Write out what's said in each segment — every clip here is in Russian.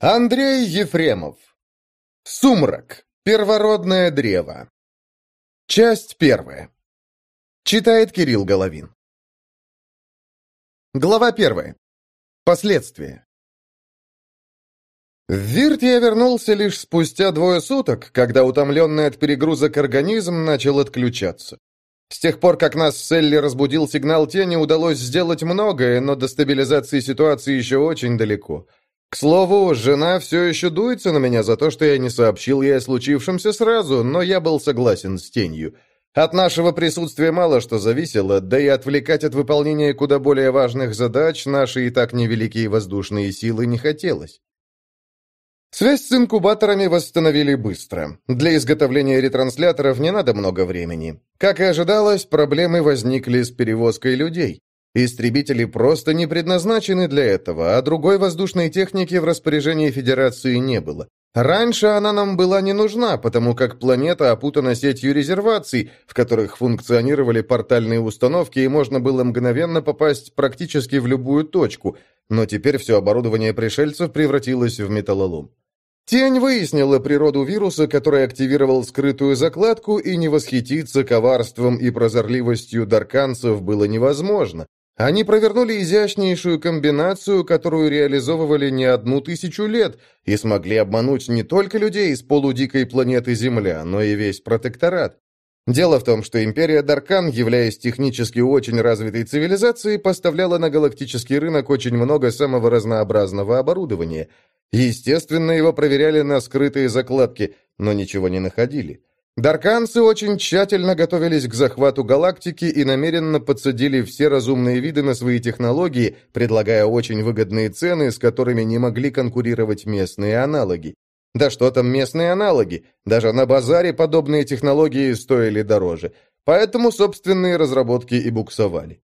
Андрей Ефремов. Сумрак. Первородное древо. Часть первая. Читает Кирилл Головин. Глава первая. Последствия. В Вирт я вернулся лишь спустя двое суток, когда утомленный от перегрузок организм начал отключаться. С тех пор, как нас с Элли разбудил сигнал тени, удалось сделать многое, но до стабилизации ситуации еще очень далеко. К слову, жена все еще дуется на меня за то, что я не сообщил ей о случившемся сразу, но я был согласен с тенью. От нашего присутствия мало что зависело, да и отвлекать от выполнения куда более важных задач наши и так невеликие воздушные силы не хотелось. Связь с инкубаторами восстановили быстро. Для изготовления ретрансляторов не надо много времени. Как и ожидалось, проблемы возникли с перевозкой людей. Истребители просто не предназначены для этого, а другой воздушной техники в распоряжении Федерации не было. Раньше она нам была не нужна, потому как планета опутана сетью резерваций, в которых функционировали портальные установки, и можно было мгновенно попасть практически в любую точку, но теперь все оборудование пришельцев превратилось в металлолом. Тень выяснила природу вируса, который активировал скрытую закладку, и не восхититься коварством и прозорливостью дарканцев было невозможно. Они провернули изящнейшую комбинацию, которую реализовывали не одну тысячу лет, и смогли обмануть не только людей с полудикой планеты Земля, но и весь протекторат. Дело в том, что империя Даркан, являясь технически очень развитой цивилизацией, поставляла на галактический рынок очень много самого разнообразного оборудования – Естественно, его проверяли на скрытые закладки, но ничего не находили. Дарканцы очень тщательно готовились к захвату галактики и намеренно подсадили все разумные виды на свои технологии, предлагая очень выгодные цены, с которыми не могли конкурировать местные аналоги. Да что там местные аналоги? Даже на базаре подобные технологии стоили дороже. Поэтому собственные разработки и буксовали.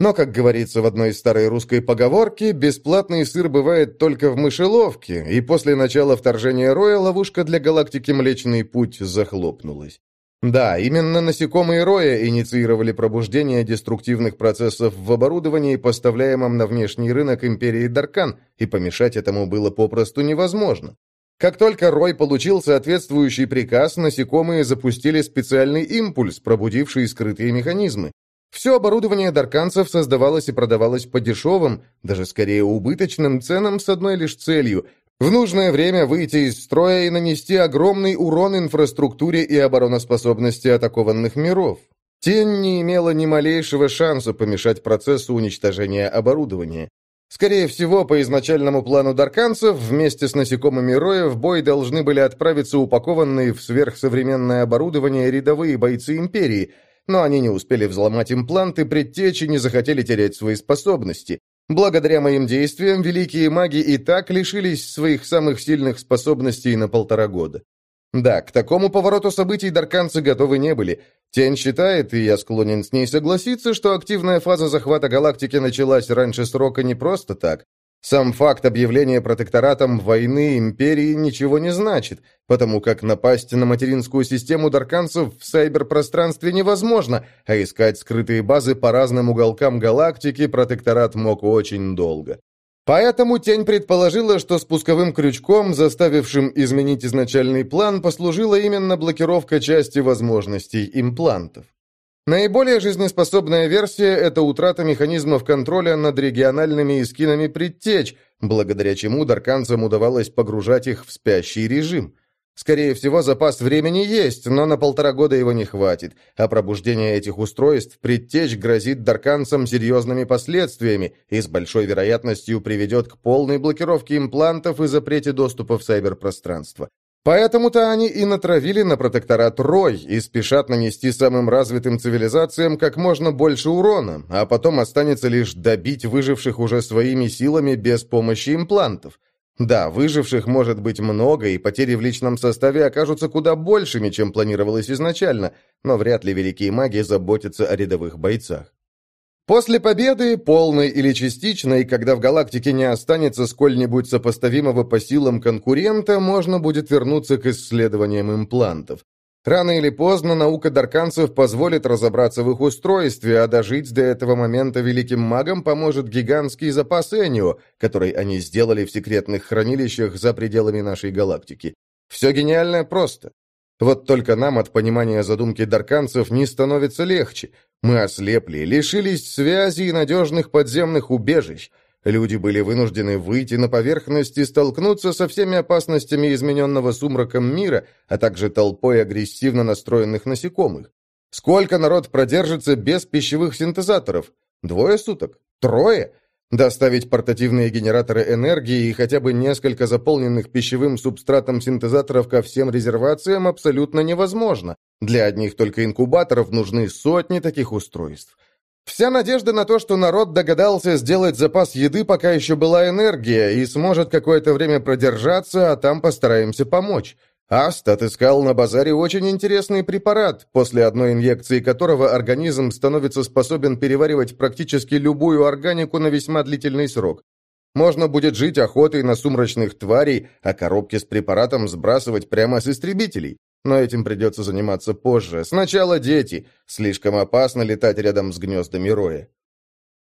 Но, как говорится в одной старой русской поговорке, бесплатный сыр бывает только в мышеловке, и после начала вторжения Роя ловушка для галактики Млечный Путь захлопнулась. Да, именно насекомые Роя инициировали пробуждение деструктивных процессов в оборудовании, поставляемом на внешний рынок Империи Даркан, и помешать этому было попросту невозможно. Как только Рой получил соответствующий приказ, насекомые запустили специальный импульс, пробудивший скрытые механизмы. Все оборудование дарканцев создавалось и продавалось по дешевым, даже скорее убыточным ценам с одной лишь целью – в нужное время выйти из строя и нанести огромный урон инфраструктуре и обороноспособности атакованных миров. Тень не имела ни малейшего шанса помешать процессу уничтожения оборудования. Скорее всего, по изначальному плану дарканцев, вместе с насекомыми Роя в бой должны были отправиться упакованные в сверхсовременное оборудование рядовые бойцы Империи – но они не успели взломать импланты предтечи не захотели терять свои способности. Благодаря моим действиям великие маги и так лишились своих самых сильных способностей на полтора года. Да, к такому повороту событий дарканцы готовы не были. Тень считает, и я склонен с ней согласиться, что активная фаза захвата галактики началась раньше срока не просто так. Сам факт объявления протекторатом войны империи ничего не значит, потому как напасть на материнскую систему дарканцев в сайберпространстве невозможно, а искать скрытые базы по разным уголкам галактики протекторат мог очень долго. Поэтому Тень предположила, что спусковым крючком, заставившим изменить изначальный план, послужила именно блокировка части возможностей имплантов. Наиболее жизнеспособная версия – это утрата механизмов контроля над региональными эскинами предтеч, благодаря чему дарканцам удавалось погружать их в спящий режим. Скорее всего, запас времени есть, но на полтора года его не хватит, а пробуждение этих устройств предтеч грозит дарканцам серьезными последствиями и с большой вероятностью приведет к полной блокировке имплантов и запрете доступа в сайберпространство. Поэтому-то они и натравили на протекторат Рой и спешат нанести самым развитым цивилизациям как можно больше урона, а потом останется лишь добить выживших уже своими силами без помощи имплантов. Да, выживших может быть много, и потери в личном составе окажутся куда большими, чем планировалось изначально, но вряд ли великие маги заботятся о рядовых бойцах. После победы, полной или частичной, когда в галактике не останется сколь-нибудь сопоставимого по силам конкурента, можно будет вернуться к исследованиям имплантов. Рано или поздно наука дарканцев позволит разобраться в их устройстве, а дожить до этого момента великим магам поможет гигантский запас Энио, который они сделали в секретных хранилищах за пределами нашей галактики. Все гениально просто. Вот только нам от понимания задумки дарканцев не становится легче. Мы ослепли, лишились связи и надежных подземных убежищ. Люди были вынуждены выйти на поверхность и столкнуться со всеми опасностями измененного сумраком мира, а также толпой агрессивно настроенных насекомых. Сколько народ продержится без пищевых синтезаторов? Двое суток? Трое? Доставить портативные генераторы энергии и хотя бы несколько заполненных пищевым субстратом синтезаторов ко всем резервациям абсолютно невозможно. Для одних только инкубаторов нужны сотни таких устройств. Вся надежда на то, что народ догадался сделать запас еды, пока еще была энергия, и сможет какое-то время продержаться, а там постараемся помочь. Аст отыскал на базаре очень интересный препарат, после одной инъекции которого организм становится способен переваривать практически любую органику на весьма длительный срок. Можно будет жить охотой на сумрачных тварей, а коробки с препаратом сбрасывать прямо с истребителей. Но этим придется заниматься позже. Сначала дети. Слишком опасно летать рядом с гнездами роя.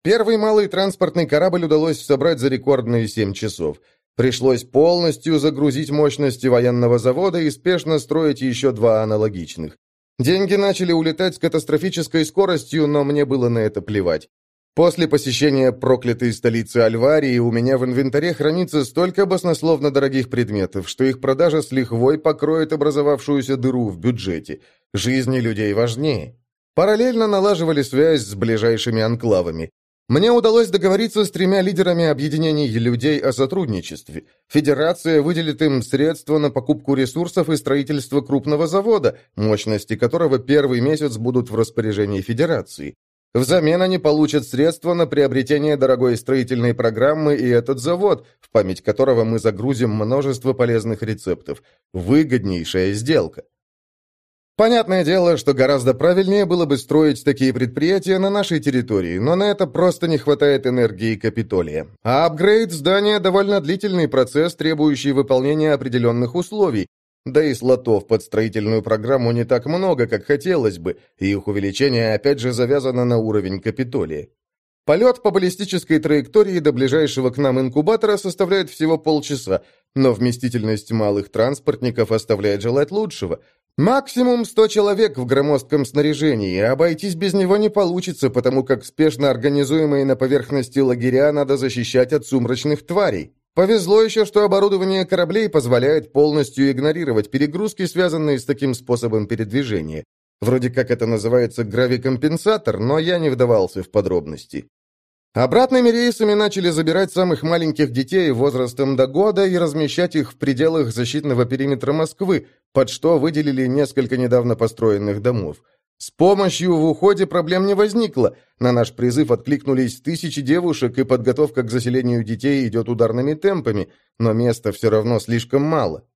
Первый малый транспортный корабль удалось собрать за рекордные семь часов. Пришлось полностью загрузить мощности военного завода и спешно строить еще два аналогичных. Деньги начали улетать с катастрофической скоростью, но мне было на это плевать. После посещения проклятой столицы Альварии у меня в инвентаре хранится столько баснословно дорогих предметов, что их продажа с лихвой покроет образовавшуюся дыру в бюджете. Жизни людей важнее. Параллельно налаживали связь с ближайшими анклавами. Мне удалось договориться с тремя лидерами объединений людей о сотрудничестве. Федерация выделит им средства на покупку ресурсов и строительство крупного завода, мощности которого первый месяц будут в распоряжении Федерации. Взамен они получат средства на приобретение дорогой строительной программы и этот завод, в память которого мы загрузим множество полезных рецептов. Выгоднейшая сделка. Понятное дело, что гораздо правильнее было бы строить такие предприятия на нашей территории, но на это просто не хватает энергии Капитолия. А апгрейд здания довольно длительный процесс, требующий выполнения определенных условий, да и слотов под строительную программу не так много, как хотелось бы, и их увеличение опять же завязано на уровень Капитолия. Полет по баллистической траектории до ближайшего к нам инкубатора составляет всего полчаса, но вместительность малых транспортников оставляет желать лучшего. Максимум 100 человек в громоздком снаряжении, обойтись без него не получится, потому как спешно организуемые на поверхности лагеря надо защищать от сумрачных тварей. Повезло еще, что оборудование кораблей позволяет полностью игнорировать перегрузки, связанные с таким способом передвижения. Вроде как это называется гравикомпенсатор, но я не вдавался в подробности. Обратными рейсами начали забирать самых маленьких детей возрастом до года и размещать их в пределах защитного периметра Москвы, под что выделили несколько недавно построенных домов. С помощью в уходе проблем не возникло. На наш призыв откликнулись тысячи девушек, и подготовка к заселению детей идет ударными темпами, но места все равно слишком мало.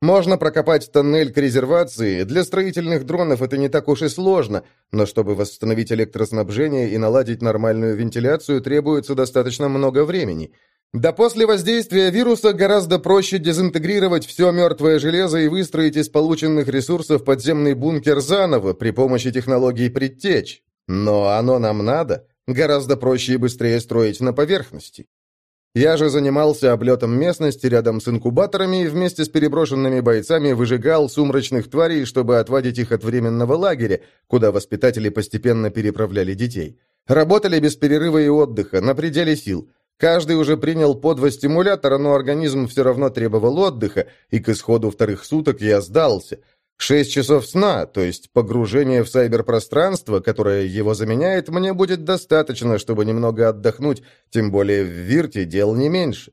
Можно прокопать тоннель к резервации, для строительных дронов это не так уж и сложно, но чтобы восстановить электроснабжение и наладить нормальную вентиляцию, требуется достаточно много времени – да после воздействия вируса гораздо проще дезинтегрировать все мертвое железо и выстроить из полученных ресурсов подземный бункер заново при помощи технологии предтеч. Но оно нам надо. Гораздо проще и быстрее строить на поверхности. Я же занимался облетом местности рядом с инкубаторами и вместе с переброшенными бойцами выжигал сумрачных тварей, чтобы отводить их от временного лагеря, куда воспитатели постепенно переправляли детей. Работали без перерыва и отдыха, на пределе сил. Каждый уже принял по два стимулятора, но организм все равно требовал отдыха, и к исходу вторых суток я сдался. Шесть часов сна, то есть погружение в сайберпространство, которое его заменяет, мне будет достаточно, чтобы немного отдохнуть, тем более в Вирте дел не меньше.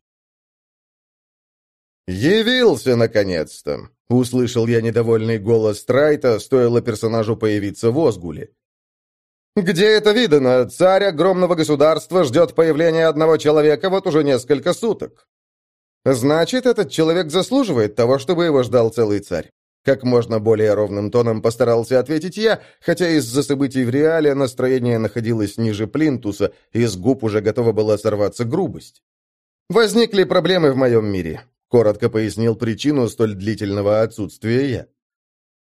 «Явился, наконец-то!» — услышал я недовольный голос Трайта, стоило персонажу появиться в Озгуле. «Где это видано? Царь огромного государства ждет появления одного человека вот уже несколько суток». «Значит, этот человек заслуживает того, чтобы его ждал целый царь». Как можно более ровным тоном постарался ответить я, хотя из-за событий в реале настроение находилось ниже плинтуса, и с губ уже готова была сорваться грубость. «Возникли проблемы в моем мире», — коротко пояснил причину столь длительного отсутствия я.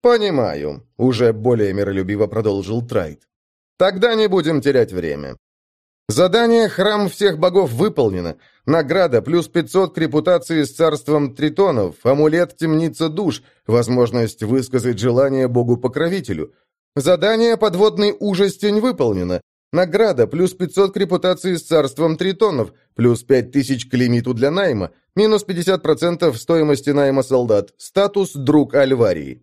«Понимаю», — уже более миролюбиво продолжил Трайт. «Тогда не будем терять время. Задание «Храм всех богов» выполнено. Награда плюс 500 к репутации с царством тритонов, амулет «Темница душ», возможность высказать желание богу-покровителю. Задание «Подводный ужастень» выполнено. Награда плюс 500 к репутации с царством тритонов, плюс 5000 к лимиту для найма, минус 50% стоимости найма солдат, статус «Друг Альварии».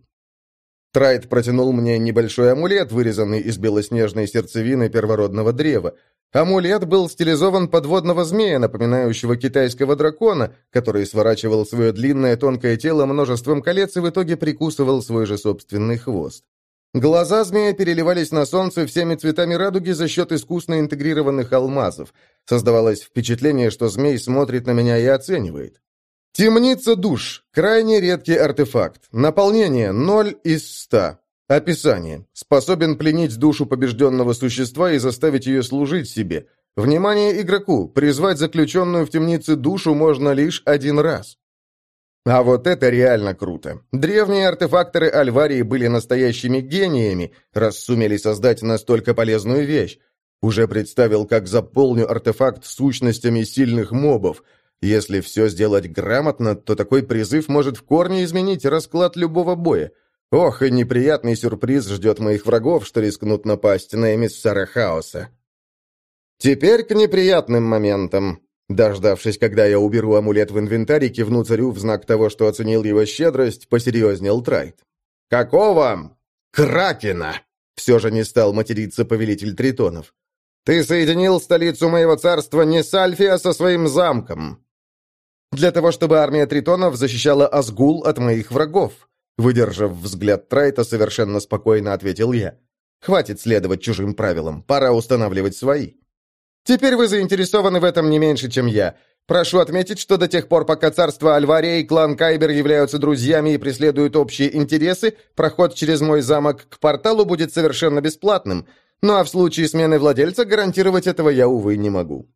Трайт протянул мне небольшой амулет, вырезанный из белоснежной сердцевины первородного древа. Амулет был стилизован подводного змея, напоминающего китайского дракона, который сворачивал свое длинное тонкое тело множеством колец и в итоге прикусывал свой же собственный хвост. Глаза змея переливались на солнце всеми цветами радуги за счет искусно интегрированных алмазов. Создавалось впечатление, что змей смотрит на меня и оценивает. Темница душ. Крайне редкий артефакт. Наполнение 0 из 100. Описание. Способен пленить душу побежденного существа и заставить ее служить себе. Внимание игроку! Призвать заключенную в темнице душу можно лишь один раз. А вот это реально круто. Древние артефакторы Альварии были настоящими гениями, раз сумели создать настолько полезную вещь. Уже представил, как заполню артефакт сущностями сильных мобов. Если все сделать грамотно, то такой призыв может в корне изменить расклад любого боя. Ох, и неприятный сюрприз ждет моих врагов, что рискнут напасть на эмиссара хаоса. Теперь к неприятным моментам. Дождавшись, когда я уберу амулет в инвентарь и кивну царю в знак того, что оценил его щедрость, посерьезнел Трайт. «Какого?» «Кракена!» Все же не стал материться повелитель Тритонов. «Ты соединил столицу моего царства не с Альфи, а со своим замком!» «Для того, чтобы армия Тритонов защищала Азгул от моих врагов», Выдержав взгляд Трайта, совершенно спокойно ответил я. «Хватит следовать чужим правилам, пора устанавливать свои». «Теперь вы заинтересованы в этом не меньше, чем я. Прошу отметить, что до тех пор, пока царство Альвария и клан Кайбер являются друзьями и преследуют общие интересы, проход через мой замок к порталу будет совершенно бесплатным. Ну а в случае смены владельца гарантировать этого я, увы, не могу».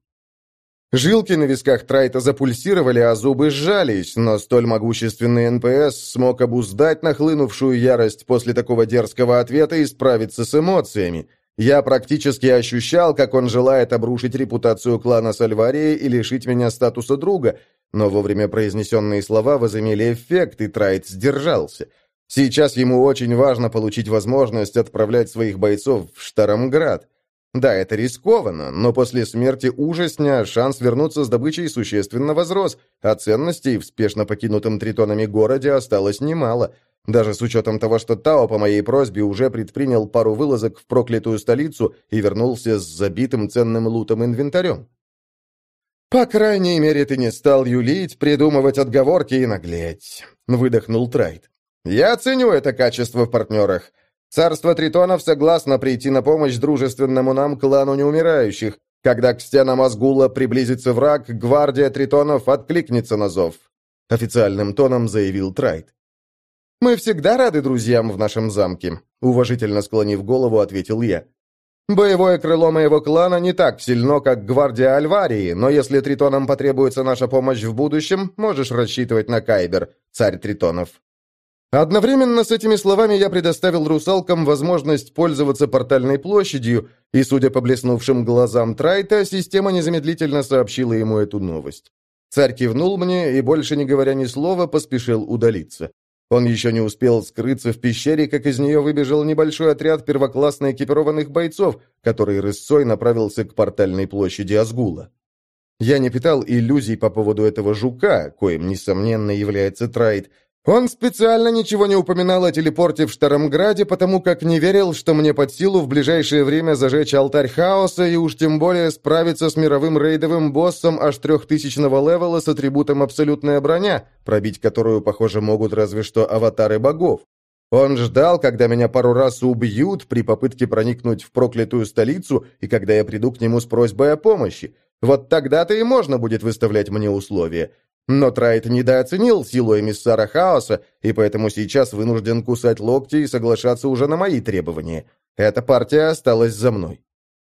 Жилки на висках Трайта запульсировали, а зубы сжались, но столь могущественный НПС смог обуздать нахлынувшую ярость после такого дерзкого ответа и справиться с эмоциями. Я практически ощущал, как он желает обрушить репутацию клана Сальварии и лишить меня статуса друга, но вовремя произнесенные слова возымели эффект, и Трайт сдержался. Сейчас ему очень важно получить возможность отправлять своих бойцов в Штарамград. Да, это рискованно, но после смерти ужасня шанс вернуться с добычей существенно возрос, а ценностей в спешно покинутом тритонами городе осталось немало. Даже с учетом того, что Тао по моей просьбе уже предпринял пару вылазок в проклятую столицу и вернулся с забитым ценным лутом-инвентарем. «По крайней мере, ты не стал юлить, придумывать отговорки и наглеть», — выдохнул Трайт. «Я ценю это качество в партнерах. Царство Тритонов согласно прийти на помощь дружественному нам клану неумирающих. Когда к стенам Азгула приблизится враг, гвардия Тритонов откликнется на зов», — официальным тоном заявил Трайт. «Мы всегда рады друзьям в нашем замке», — уважительно склонив голову, ответил я. «Боевое крыло моего клана не так сильно, как гвардия Альварии, но если Тритонам потребуется наша помощь в будущем, можешь рассчитывать на Кайбер, царь Тритонов». Одновременно с этими словами я предоставил русалкам возможность пользоваться портальной площадью, и, судя по блеснувшим глазам Трайта, система незамедлительно сообщила ему эту новость. Царь кивнул мне и, больше не говоря ни слова, поспешил удалиться. Он еще не успел скрыться в пещере, как из нее выбежал небольшой отряд первоклассно экипированных бойцов, который рысцой направился к портальной площади Азгула. Я не питал иллюзий по поводу этого жука, коим, несомненно, является Трайт, он специально ничего не упоминал о телепорте в Штарамграде, потому как не верил, что мне под силу в ближайшее время зажечь алтарь хаоса и уж тем более справиться с мировым рейдовым боссом аж трехтысячного левела с атрибутом «Абсолютная броня», пробить которую, похоже, могут разве что аватары богов. Он ждал, когда меня пару раз убьют при попытке проникнуть в проклятую столицу и когда я приду к нему с просьбой о помощи. Вот тогда-то и можно будет выставлять мне условия. Но Трайт недооценил силу эмиссара хаоса, и поэтому сейчас вынужден кусать локти и соглашаться уже на мои требования. Эта партия осталась за мной.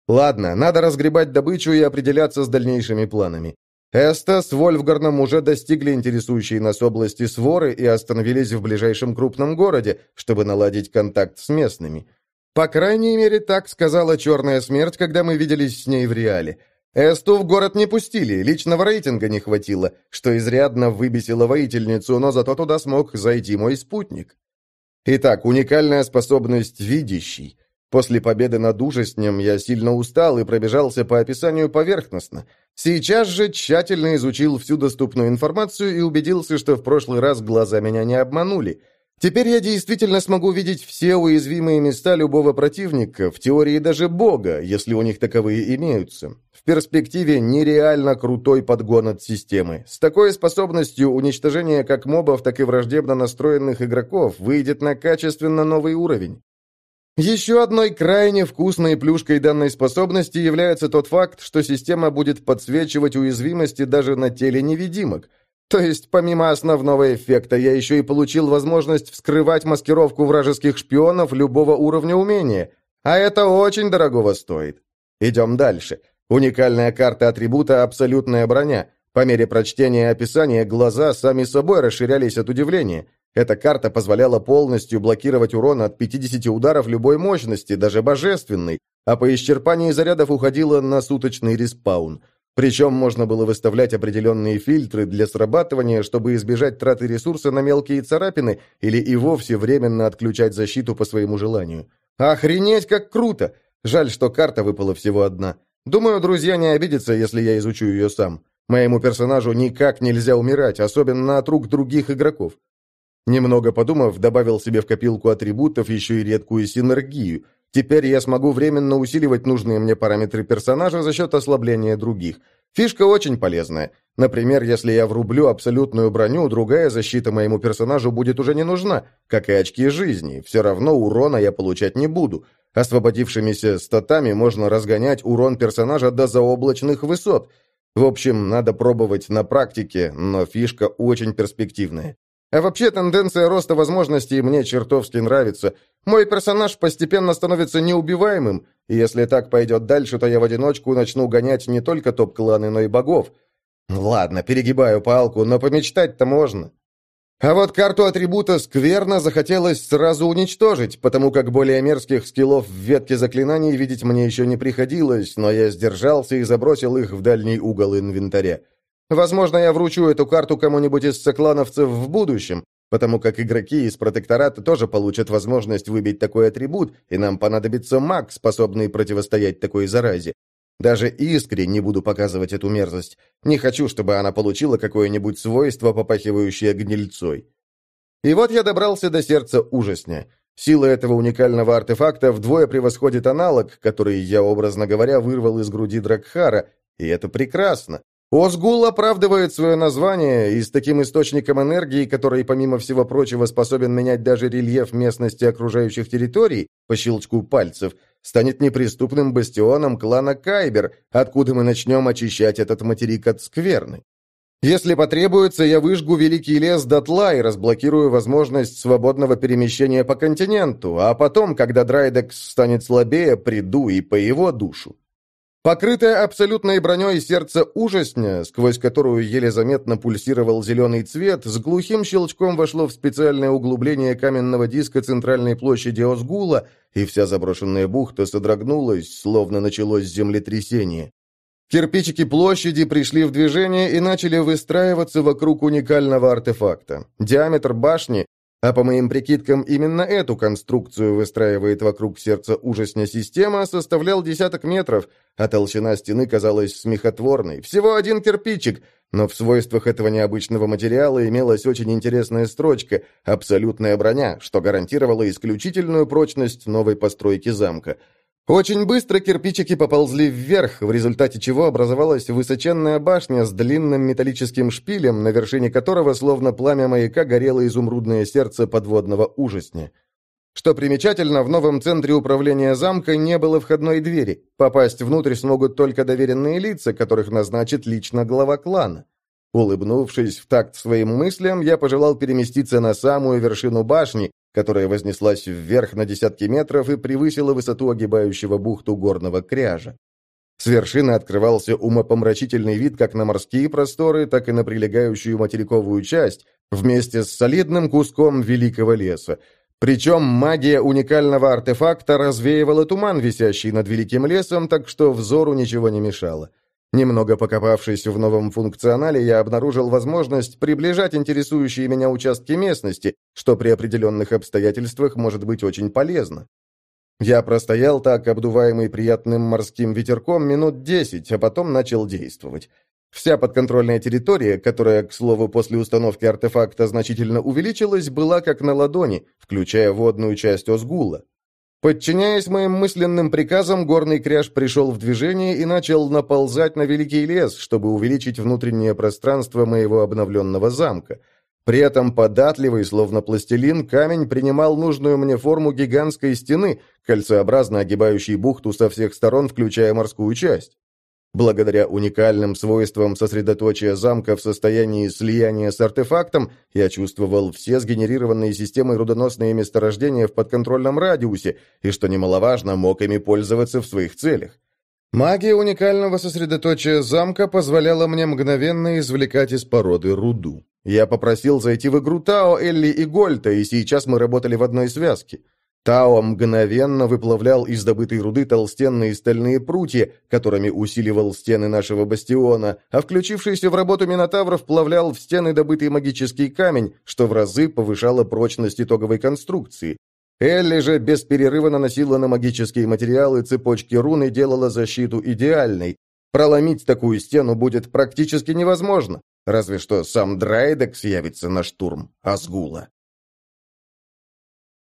Ладно, надо разгребать добычу и определяться с дальнейшими планами. Эста с Вольфгарном уже достигли интересующей нас области своры и остановились в ближайшем крупном городе, чтобы наладить контакт с местными. По крайней мере, так сказала Черная Смерть, когда мы виделись с ней в реале. Эсту в город не пустили, личного рейтинга не хватило, что изрядно выбесило воительницу, но зато туда смог зайти мой спутник. Итак, уникальная способность «видящий». После победы над ужаснем я сильно устал и пробежался по описанию поверхностно. Сейчас же тщательно изучил всю доступную информацию и убедился, что в прошлый раз глаза меня не обманули. Теперь я действительно смогу видеть все уязвимые места любого противника, в теории даже бога, если у них таковые имеются. В перспективе нереально крутой подгон от системы. С такой способностью уничтожение как мобов, так и враждебно настроенных игроков выйдет на качественно новый уровень. Еще одной крайне вкусной плюшкой данной способности является тот факт, что система будет подсвечивать уязвимости даже на теле невидимок. То есть, помимо основного эффекта, я еще и получил возможность вскрывать маскировку вражеских шпионов любого уровня умения. А это очень дорогого стоит. Идем дальше. Уникальная карта атрибута «Абсолютная броня». По мере прочтения описания глаза сами собой расширялись от удивления. Эта карта позволяла полностью блокировать урон от 50 ударов любой мощности, даже божественной, а по исчерпании зарядов уходила на суточный респаун. Причем можно было выставлять определенные фильтры для срабатывания, чтобы избежать траты ресурса на мелкие царапины или и вовсе временно отключать защиту по своему желанию. Охренеть, как круто! Жаль, что карта выпала всего одна. Думаю, друзья не обидятся, если я изучу ее сам. Моему персонажу никак нельзя умирать, особенно от рук других игроков. Немного подумав, добавил себе в копилку атрибутов еще и редкую синергию. Теперь я смогу временно усиливать нужные мне параметры персонажа за счет ослабления других. Фишка очень полезная. Например, если я врублю абсолютную броню, другая защита моему персонажу будет уже не нужна, как и очки жизни. Все равно урона я получать не буду. Освободившимися статами можно разгонять урон персонажа до заоблачных высот. В общем, надо пробовать на практике, но фишка очень перспективная. А вообще тенденция роста возможностей мне чертовски нравится. Мой персонаж постепенно становится неубиваемым, и если так пойдет дальше, то я в одиночку начну гонять не только топ-кланы, но и богов. Ладно, перегибаю палку, но помечтать-то можно. А вот карту атрибута скверно захотелось сразу уничтожить, потому как более мерзких скиллов в ветке заклинаний видеть мне еще не приходилось, но я сдержался и забросил их в дальний угол инвентаря. Возможно, я вручу эту карту кому-нибудь из соклановцев в будущем, потому как игроки из протектората тоже получат возможность выбить такой атрибут, и нам понадобится маг, способный противостоять такой заразе. Даже искре не буду показывать эту мерзость. Не хочу, чтобы она получила какое-нибудь свойство, попахивающее гнильцой. И вот я добрался до сердца ужасня. Сила этого уникального артефакта вдвое превосходит аналог, который я, образно говоря, вырвал из груди Дракхара, и это прекрасно. Озгул оправдывает свое название, и с таким источником энергии, который, помимо всего прочего, способен менять даже рельеф местности окружающих территорий по щелчку пальцев, станет неприступным бастионом клана Кайбер, откуда мы начнем очищать этот материк от скверны. Если потребуется, я выжгу Великий лес дотла и разблокирую возможность свободного перемещения по континенту, а потом, когда Драйдекс станет слабее, приду и по его душу. Покрытое абсолютной броней сердце ужасня, сквозь которую еле заметно пульсировал зеленый цвет, с глухим щелчком вошло в специальное углубление каменного диска центральной площади Озгула, и вся заброшенная бухта содрогнулась, словно началось землетрясение. Кирпичики площади пришли в движение и начали выстраиваться вокруг уникального артефакта. Диаметр башни а по моим прикидкам, именно эту конструкцию выстраивает вокруг сердца ужасня система, составлял десяток метров, а толщина стены казалась смехотворной. Всего один кирпичик, но в свойствах этого необычного материала имелась очень интересная строчка «Абсолютная броня», что гарантировало исключительную прочность новой постройки замка – очень быстро кирпичики поползли вверх, в результате чего образовалась высоченная башня с длинным металлическим шпилем, на вершине которого, словно пламя маяка, горело изумрудное сердце подводного ужасня. Что примечательно, в новом центре управления замка не было входной двери. Попасть внутрь смогут только доверенные лица, которых назначит лично глава клана. Улыбнувшись в такт своим мыслям, я пожелал переместиться на самую вершину башни, которая вознеслась вверх на десятки метров и превысила высоту огибающего бухту горного кряжа. С вершины открывался умопомрачительный вид как на морские просторы, так и на прилегающую материковую часть, вместе с солидным куском великого леса. Причем магия уникального артефакта развеивала туман, висящий над великим лесом, так что взору ничего не мешало. Немного покопавшись в новом функционале, я обнаружил возможность приближать интересующие меня участки местности, что при определенных обстоятельствах может быть очень полезно. Я простоял так, обдуваемый приятным морским ветерком, минут десять, а потом начал действовать. Вся подконтрольная территория, которая, к слову, после установки артефакта значительно увеличилась, была как на ладони, включая водную часть Озгула. Подчиняясь моим мысленным приказам, горный кряж пришел в движение и начал наползать на Великий лес, чтобы увеличить внутреннее пространство моего обновленного замка – при этом податливый, словно пластилин, камень принимал нужную мне форму гигантской стены, кольцеобразно огибающей бухту со всех сторон, включая морскую часть. Благодаря уникальным свойствам сосредоточия замка в состоянии слияния с артефактом, я чувствовал все сгенерированные системой рудоносные месторождения в подконтрольном радиусе и, что немаловажно, мог ими пользоваться в своих целях. Магия уникального сосредоточия замка позволяла мне мгновенно извлекать из породы руду. Я попросил зайти в игру Тао, Элли и Гольта, и сейчас мы работали в одной связке. Тао мгновенно выплавлял из добытой руды толстенные стальные прутья, которыми усиливал стены нашего бастиона, а включившийся в работу Минотавр вплавлял в стены добытый магический камень, что в разы повышало прочность итоговой конструкции. Элли же без перерыва наносила на магические материалы цепочки рун и делала защиту идеальной. Проломить такую стену будет практически невозможно. Разве что сам Драйдекс явится на штурм Асгула.